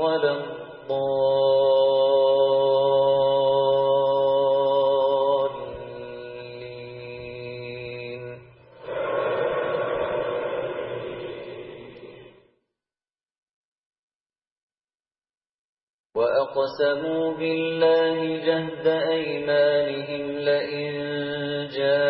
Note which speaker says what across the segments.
Speaker 1: ولا الضالين. وأقسموا بالله جهد أيمانهم لئن جاءهم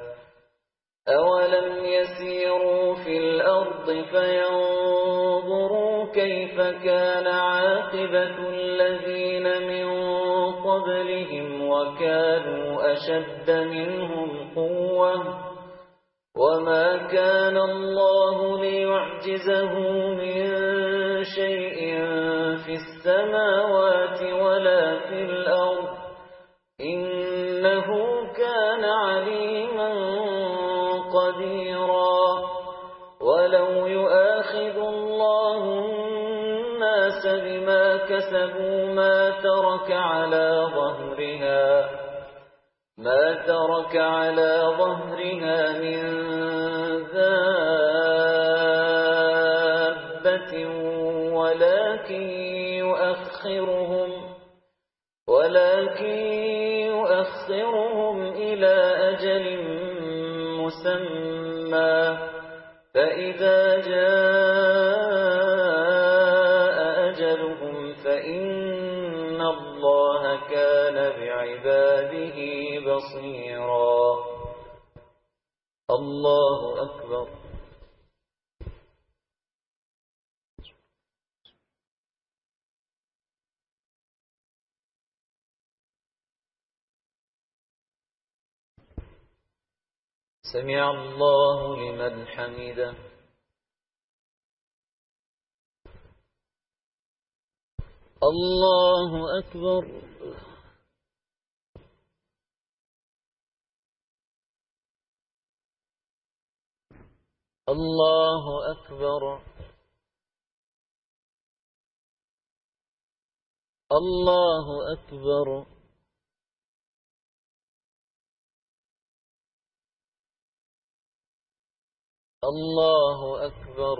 Speaker 1: أولم يسيروا في الأرض فينظروا كيف كان عاقبة الذين من قبلهم وكانوا أشد منهم قوة وما كان الله ليعجزه من شيء في السماوات ولا في الأرض إنه بما ما ترك على ظهرها ما ترك على ظهرها من دابة ولكن يؤخرهم ولكن يؤخرهم إلى أجل مسمى فإذا جاء بصيرا. الله أكبر. سمع الله لمن حمده. الله أكبر. اللہ اکبر اللہ اکبر اللہ أكبر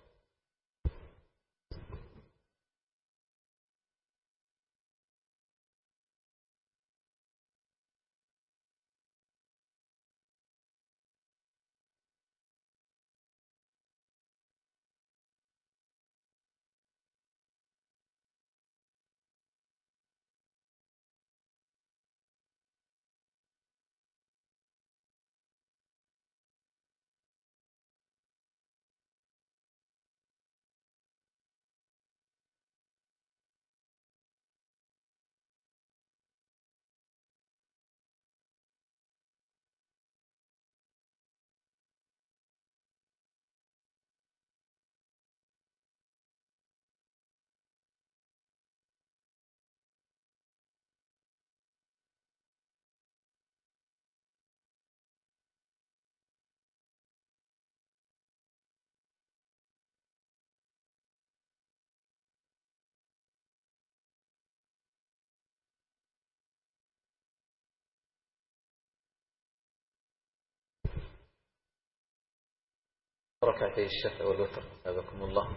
Speaker 1: ركعتي الشفع والوتر. أبكم الله.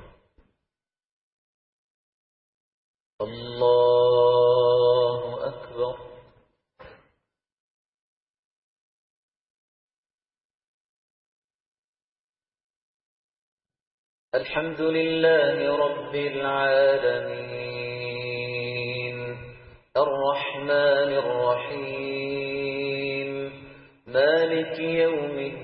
Speaker 1: الله أكبر. الحمد لله رب العالمين. الرحمن الرحيم. مالك يوم الدين.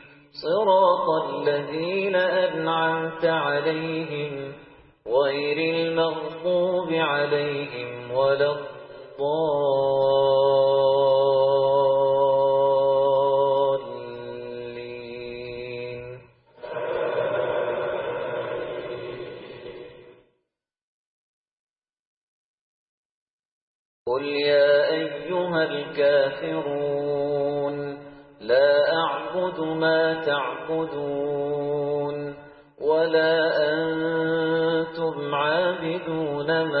Speaker 1: صراط الذين أنعمت عليهم غير المغضوب عليهم ولا الضالين ولا أنتم عابدون ما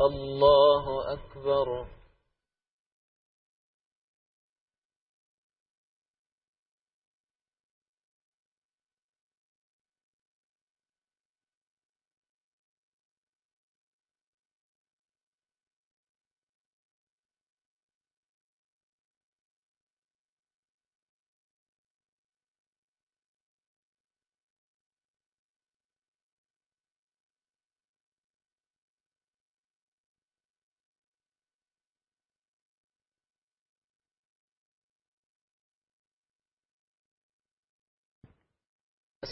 Speaker 1: الله أكبر